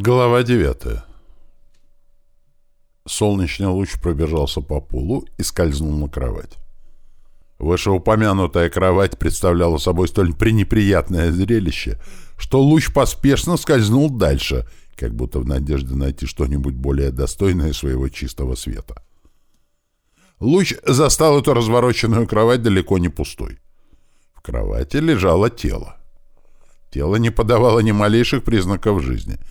Глава девятая. Солнечный луч пробежался по полу и скользнул на кровать. Вышеупомянутая кровать представляла собой столь пренеприятное зрелище, что луч поспешно скользнул дальше, как будто в надежде найти что-нибудь более достойное своего чистого света. Луч застал эту развороченную кровать далеко не пустой. В кровати лежало тело. Тело не подавало ни малейших признаков жизни —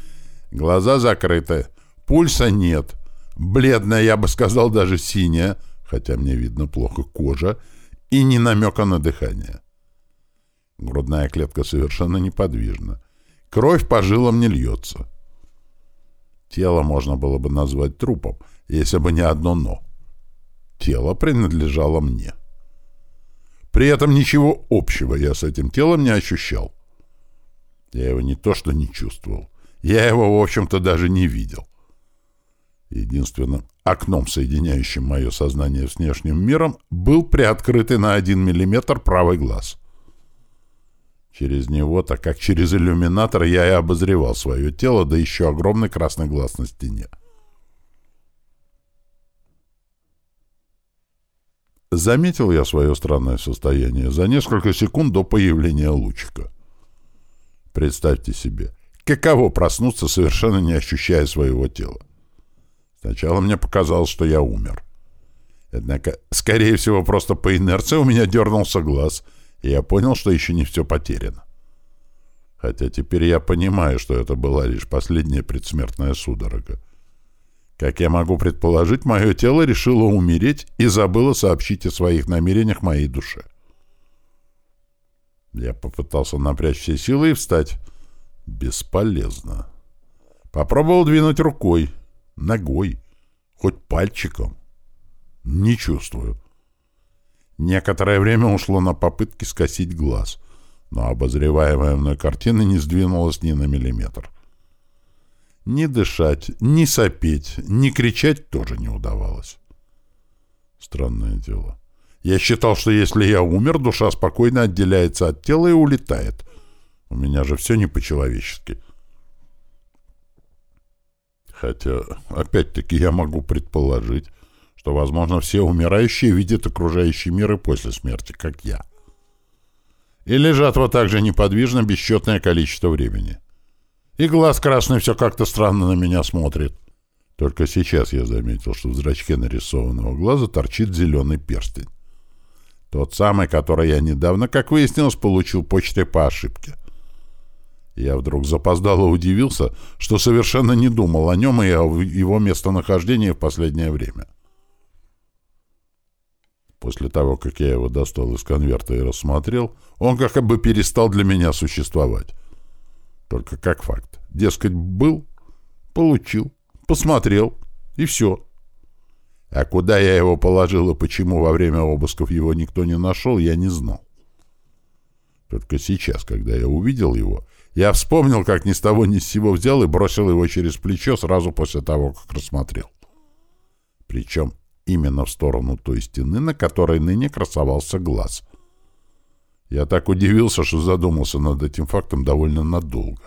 Глаза закрыты. Пульса нет. Бледная, я бы сказал, даже синяя, хотя мне видно плохо кожа, и ни намека на дыхание. Грудная клетка совершенно неподвижна. Кровь по жилам не льется. Тело можно было бы назвать трупом, если бы не одно «но». Тело принадлежало мне. При этом ничего общего я с этим телом не ощущал. Я его не то что не чувствовал, я его, в общем-то, даже не видел. Единственным окном, соединяющим мое сознание с внешним миром, был приоткрытый на один миллиметр правый глаз. Через него, так как через иллюминатор, я и обозревал свое тело, да еще огромный красный глаз на стене. Заметил я свое странное состояние за несколько секунд до появления лучика. Представьте себе, Каково проснуться, совершенно не ощущая своего тела? Сначала мне показалось, что я умер. Однако, скорее всего, просто по инерции у меня дернулся глаз, и я понял, что еще не все потеряно. Хотя теперь я понимаю, что это была лишь последняя предсмертная судорога. Как я могу предположить, мое тело решило умереть и забыло сообщить о своих намерениях моей душе. Я попытался напрячь все силы и встать. Бесполезно. Попробовал двинуть рукой, ногой, хоть пальчиком. Не чувствую. Некоторое время ушло на попытки скосить глаз, но обозреваемая мной картина не сдвинулась ни на миллиметр. Ни дышать, ни сопеть, ни кричать тоже не удавалось. Странное дело. Я считал, что если я умер, душа спокойно отделяется от тела и улетает, у меня же все не по-человечески. Хотя, опять-таки, я могу предположить, что, возможно, все умирающие видят окружающий мир и после смерти, как я. И лежат вот так же неподвижно бесчетное количество времени. И глаз красный все как-то странно на меня смотрит. Только сейчас я заметил, что в зрачке нарисованного глаза торчит зеленый перстень. Тот самый, который я недавно, как выяснилось, получил почтой по ошибке. Я вдруг запоздало удивился, что совершенно не думал о нем и о его местонахождении в последнее время. После того, как я его достал из конверта и рассмотрел, он как бы перестал для меня существовать. Только как факт. Дескать, был, получил, посмотрел, и все. А куда я его положил и почему во время обысков его никто не нашел, я не знал. Только сейчас, когда я увидел его, я вспомнил, как ни с того ни с сего взял и бросил его через плечо сразу после того, как рассмотрел. Причем именно в сторону той стены, на которой ныне красовался глаз. Я так удивился, что задумался над этим фактом довольно надолго.